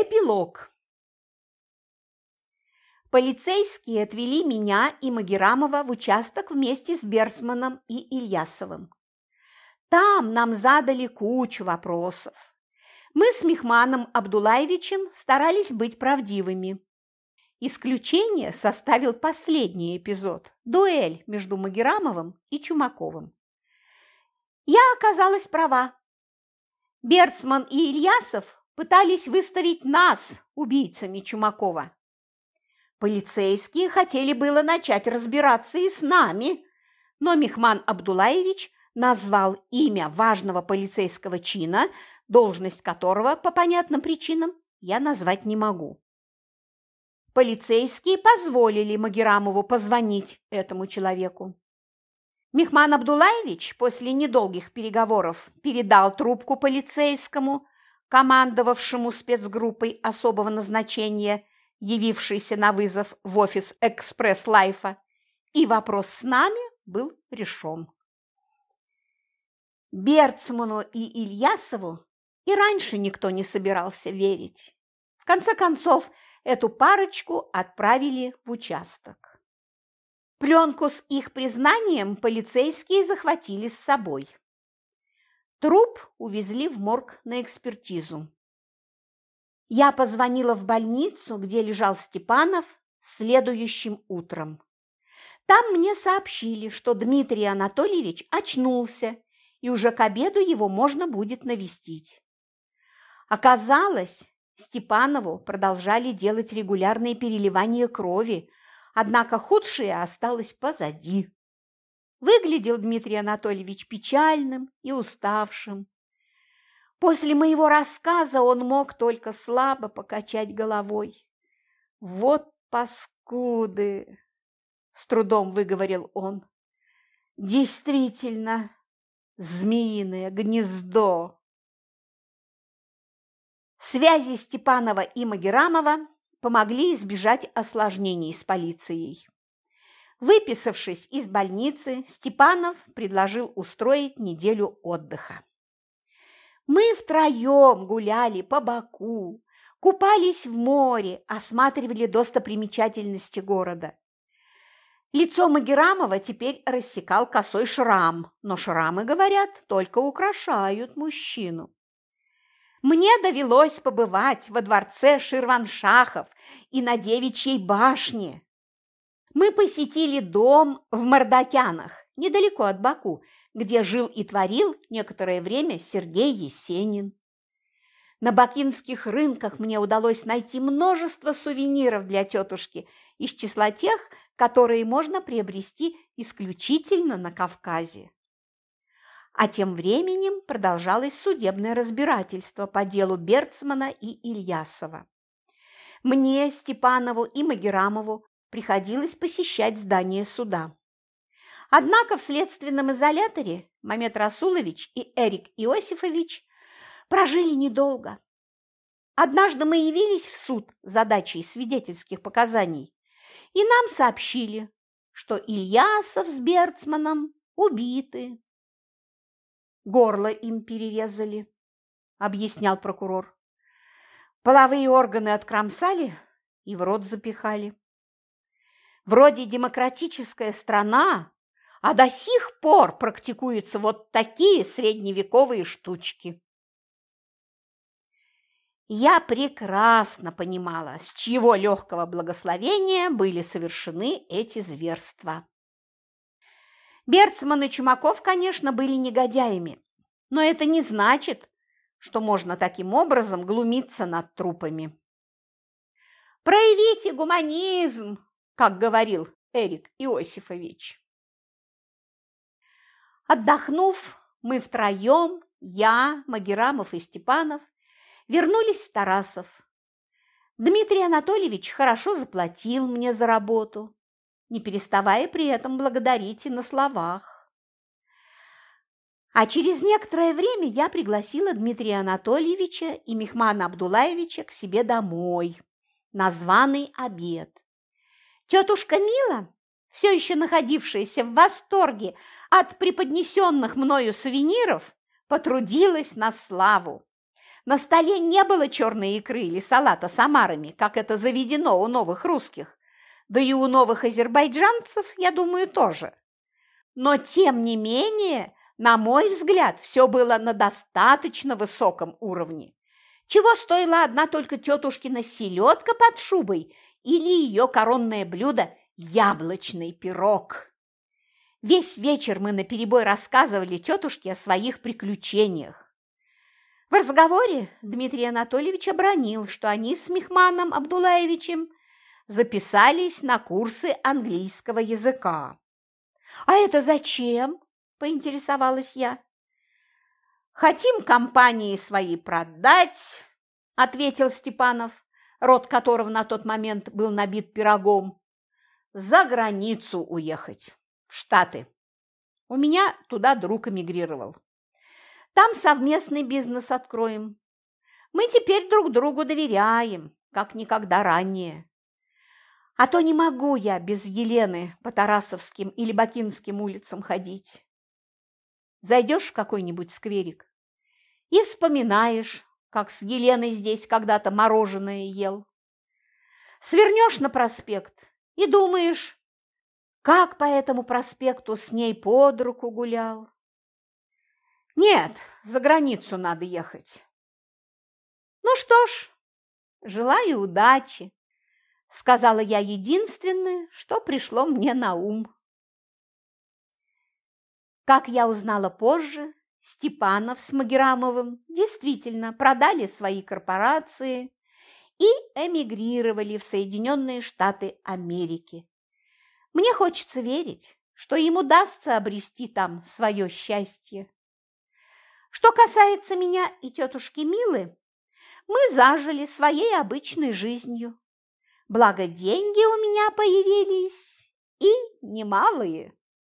Эпилог. Полицейские отвели меня и Магерамова в участок вместе с Берсманом и Ильясовым. Там нам задали кучу вопросов. Мы с Мехманом Абдулаевичем старались быть правдивыми. Исключение составил последний эпизод – дуэль между Магерамовым и Чумаковым. Я оказалась права. Берцман и Ильясов пытались выставить нас убийцами Чумакова. Полицейские хотели было начать разбираться и с нами, но Мехман Абдулаевич назвал имя важного полицейского чина, должность которого, по понятным причинам, я назвать не могу. Полицейские позволили Магерамову позвонить этому человеку. Мехман Абдулаевич после недолгих переговоров передал трубку полицейскому, командовавшему спецгруппой особого назначения – явившийся на вызов в офис «Экспресс-Лайфа», и вопрос с нами был решен. Берцману и Ильясову и раньше никто не собирался верить. В конце концов, эту парочку отправили в участок. Пленку с их признанием полицейские захватили с собой. Труп увезли в морг на экспертизу. Я позвонила в больницу, где лежал Степанов, следующим утром. Там мне сообщили, что Дмитрий Анатольевич очнулся, и уже к обеду его можно будет навестить. Оказалось, Степанову продолжали делать регулярные переливания крови, однако худшее осталось позади. Выглядел Дмитрий Анатольевич печальным и уставшим. После моего рассказа он мог только слабо покачать головой. «Вот паскуды!» – с трудом выговорил он. «Действительно, змеиное гнездо!» Связи Степанова и Магерамова помогли избежать осложнений с полицией. Выписавшись из больницы, Степанов предложил устроить неделю отдыха. Мы втроем гуляли по Баку, купались в море, осматривали достопримечательности города. Лицо Магерамова теперь рассекал косой шрам, но шрамы, говорят, только украшают мужчину. Мне довелось побывать во дворце Ширваншахов и на Девичьей башне. Мы посетили дом в Мордокянах, недалеко от Баку, где жил и творил некоторое время Сергей Есенин. На бакинских рынках мне удалось найти множество сувениров для тетушки из числа тех, которые можно приобрести исключительно на Кавказе. А тем временем продолжалось судебное разбирательство по делу Берцмана и Ильясова. Мне, Степанову и Магерамову приходилось посещать здание суда. Однако в следственном изоляторе Мамед Расулович и Эрик Иосифович прожили недолго. Однажды мы явились в суд с задачей свидетельских показаний, и нам сообщили, что Ильясов с Берцманом убиты. Горло им перерезали, объяснял прокурор. Половые органы откромсали и в рот запихали. Вроде демократическая страна, а до сих пор практикуются вот такие средневековые штучки. Я прекрасно понимала, с чьего легкого благословения были совершены эти зверства. Берцман и Чумаков, конечно, были негодяями, но это не значит, что можно таким образом глумиться над трупами. «Проявите гуманизм», как говорил Эрик Иосифович. Отдохнув, мы втроем, я, Магерамов и Степанов, вернулись в Тарасов. Дмитрий Анатольевич хорошо заплатил мне за работу, не переставая при этом благодарить и на словах. А через некоторое время я пригласила Дмитрия Анатольевича и Мехмана Абдулаевича к себе домой на званый обед. Тетушка Мила, все еще находившаяся в восторге от преподнесенных мною сувениров потрудилась на славу. На столе не было черной икры или салата с омарами, как это заведено у новых русских, да и у новых азербайджанцев, я думаю, тоже. Но, тем не менее, на мой взгляд, все было на достаточно высоком уровне. Чего стоила одна только тетушкина селедка под шубой или ее коронное блюдо – яблочный пирог. Весь вечер мы наперебой рассказывали тетушке о своих приключениях. В разговоре Дмитрий Анатольевич обронил, что они с Мехманом Абдулаевичем записались на курсы английского языка. «А это зачем?» – поинтересовалась я. «Хотим компании свои продать», – ответил Степанов, рот которого на тот момент был набит пирогом. «За границу уехать, в Штаты. У меня туда друг эмигрировал. Там совместный бизнес откроем. Мы теперь друг другу доверяем, как никогда ранее. А то не могу я без Елены по Тарасовским или Бакинским улицам ходить. Зайдешь в какой-нибудь скверик и вспоминаешь, как с Еленой здесь когда-то мороженое ел. Свернешь на проспект и думаешь, как по этому проспекту с ней под руку гулял. Нет, за границу надо ехать. Ну что ж, желаю удачи, сказала я единственное, что пришло мне на ум. Как я узнала позже, Степанов с Магерамовым действительно продали свои корпорации и эмигрировали в Соединенные Штаты Америки. Мне хочется верить, что им удастся обрести там свое счастье. Что касается меня и тетушки Милы, мы зажили своей обычной жизнью. Благо деньги у меня появились, и немалые.